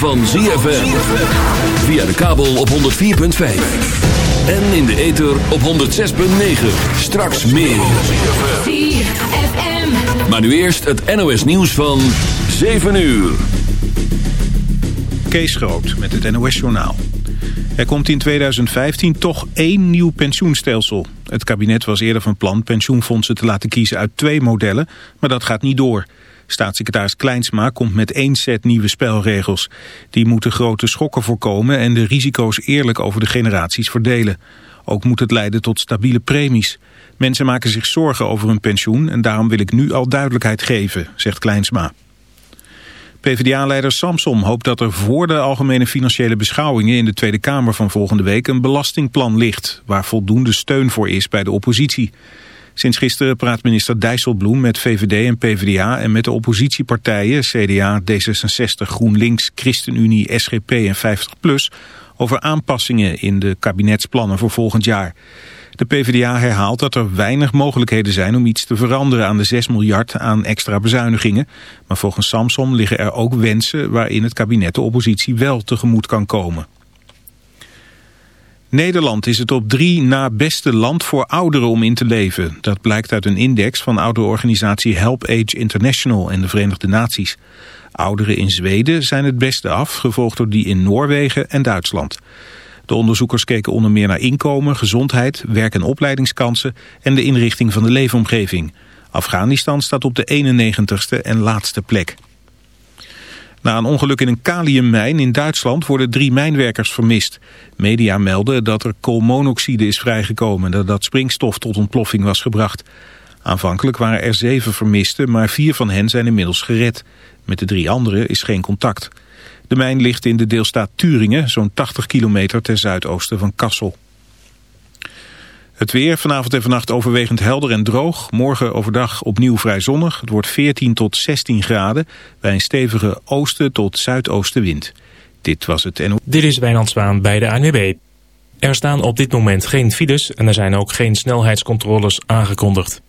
van ZFM. Via de kabel op 104.5. En in de ether op 106.9. Straks meer. Maar nu eerst het NOS nieuws van 7 uur. Kees Groot met het NOS journaal. Er komt in 2015 toch één nieuw pensioenstelsel. Het kabinet was eerder van plan pensioenfondsen te laten kiezen uit twee modellen, maar dat gaat niet door. Staatssecretaris Kleinsma komt met één set nieuwe spelregels. Die moeten grote schokken voorkomen en de risico's eerlijk over de generaties verdelen. Ook moet het leiden tot stabiele premies. Mensen maken zich zorgen over hun pensioen en daarom wil ik nu al duidelijkheid geven, zegt Kleinsma. PvdA-leider Samsom hoopt dat er voor de algemene financiële beschouwingen in de Tweede Kamer van volgende week een belastingplan ligt, waar voldoende steun voor is bij de oppositie. Sinds gisteren praat minister Dijsselbloem met VVD en PvdA en met de oppositiepartijen CDA, D66, GroenLinks, ChristenUnie, SGP en 50PLUS over aanpassingen in de kabinetsplannen voor volgend jaar. De PvdA herhaalt dat er weinig mogelijkheden zijn om iets te veranderen aan de 6 miljard aan extra bezuinigingen. Maar volgens Samsom liggen er ook wensen waarin het kabinet de oppositie wel tegemoet kan komen. Nederland is het op drie na beste land voor ouderen om in te leven. Dat blijkt uit een index van ouderorganisatie Help Age International en de Verenigde Naties. Ouderen in Zweden zijn het beste af, gevolgd door die in Noorwegen en Duitsland. De onderzoekers keken onder meer naar inkomen, gezondheid, werk- en opleidingskansen en de inrichting van de leefomgeving. Afghanistan staat op de 91ste en laatste plek. Na een ongeluk in een kaliummijn in Duitsland worden drie mijnwerkers vermist. Media melden dat er koolmonoxide is vrijgekomen en dat springstof tot ontploffing was gebracht. Aanvankelijk waren er zeven vermisten, maar vier van hen zijn inmiddels gered. Met de drie anderen is geen contact. De mijn ligt in de deelstaat Turingen, zo'n 80 kilometer ten zuidoosten van Kassel. Het weer vanavond en vannacht overwegend helder en droog. Morgen overdag opnieuw vrij zonnig. Het wordt 14 tot 16 graden bij een stevige oosten tot zuidoostenwind. Dit was het. Dit is Wijnand Zwaan bij de ANWB. Er staan op dit moment geen files en er zijn ook geen snelheidscontroles aangekondigd.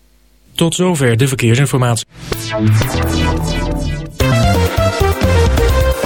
Tot zover de verkeersinformatie.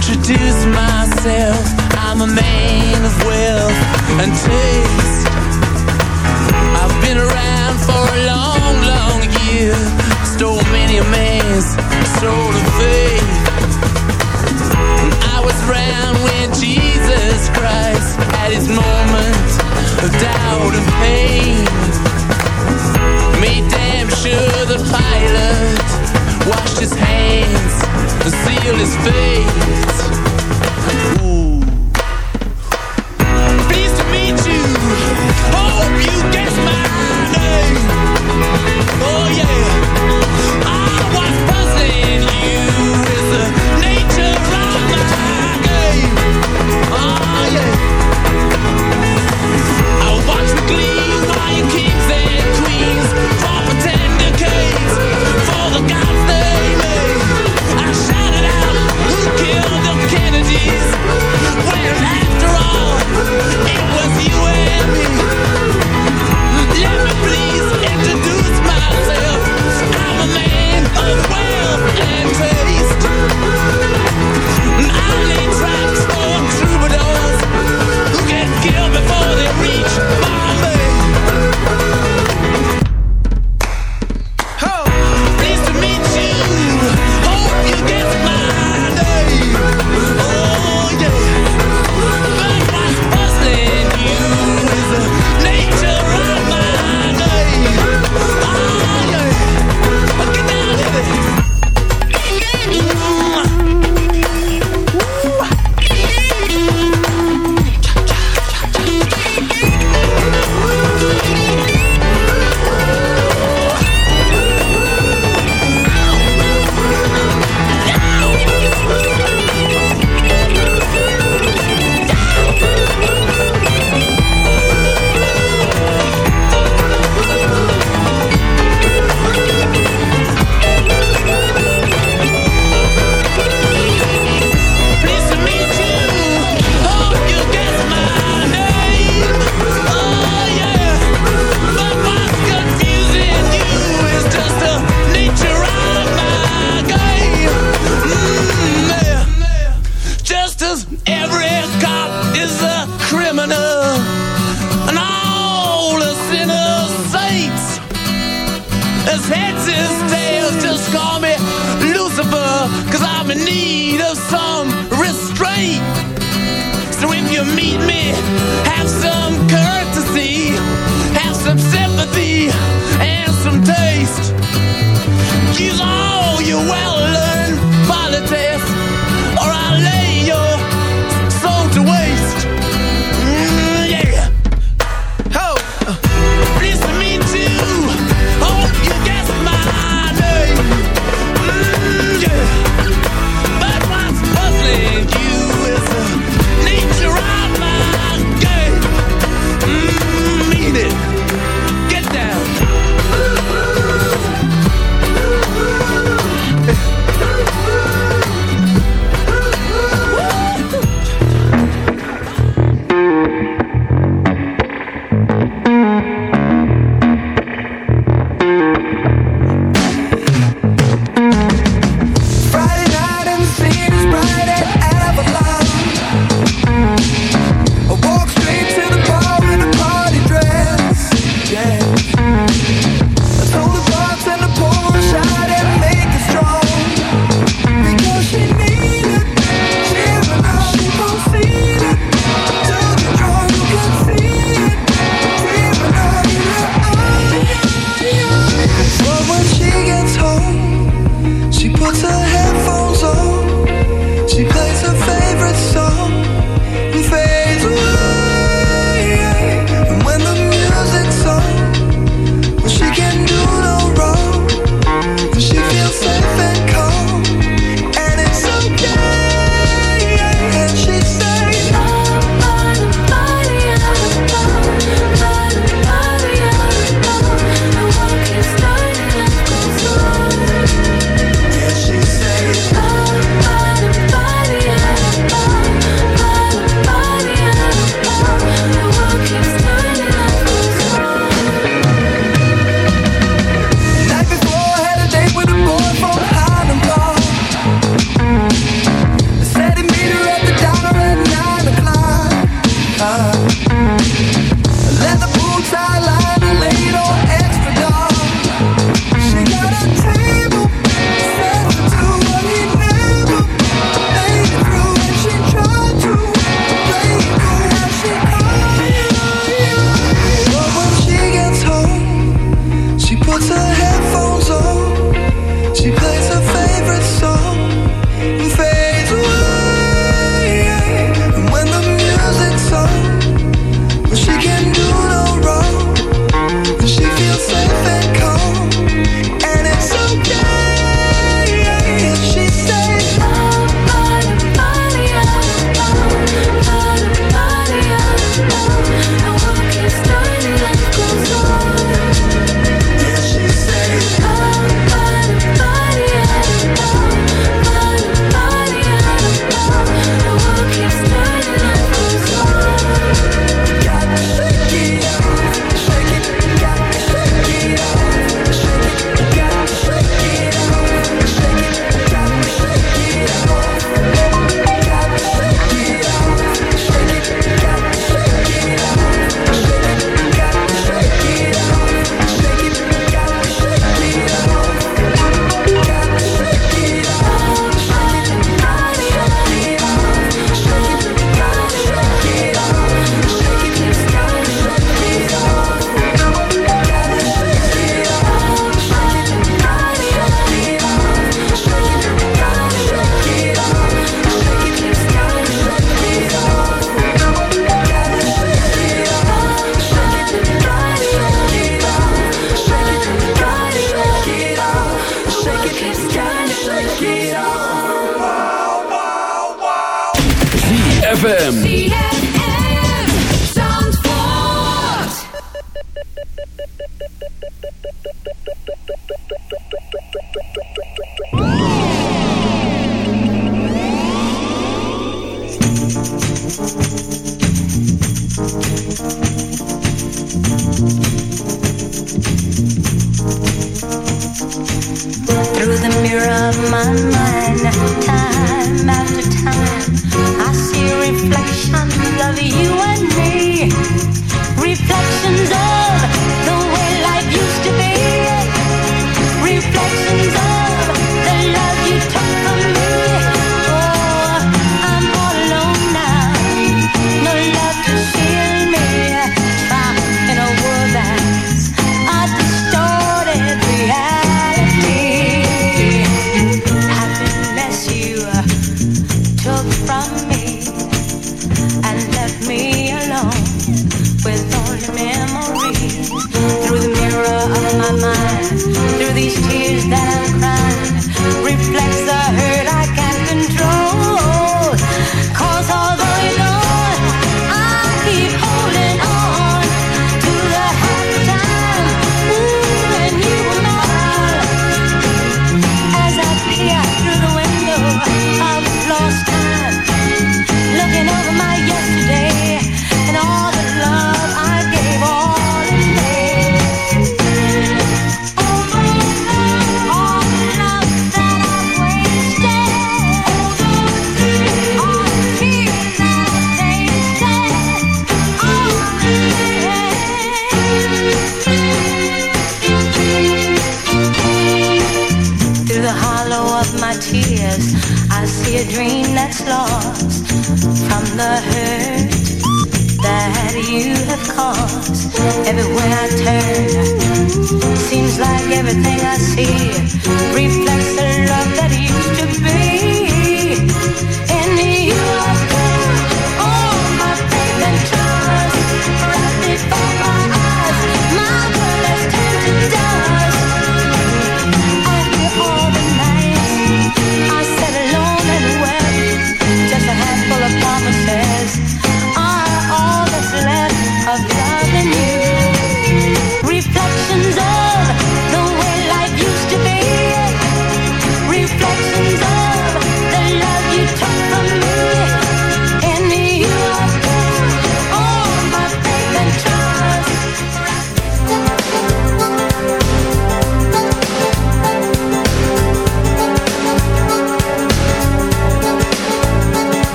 Introduce myself. I'm a man of wealth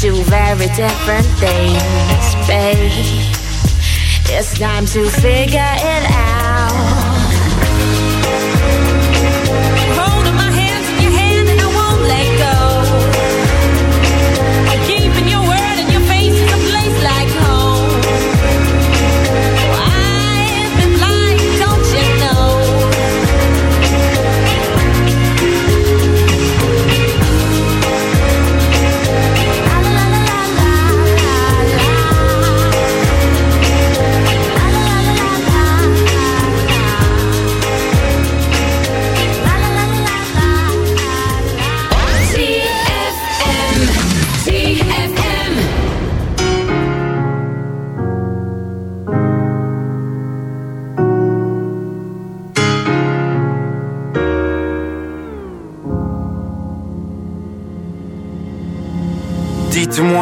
Do very different things, babe. It's time to figure it out.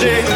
shake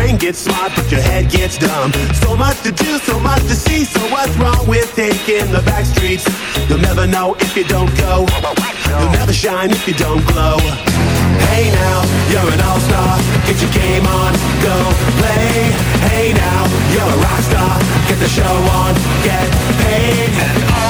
Brain gets smart, but your head gets dumb. So much to do, so much to see. So what's wrong with taking the back streets? You'll never know if you don't go. You'll never shine if you don't glow. Hey now, you're an all-star. Get your game on, go play. Hey now, you're a rock star. Get the show on, get paid.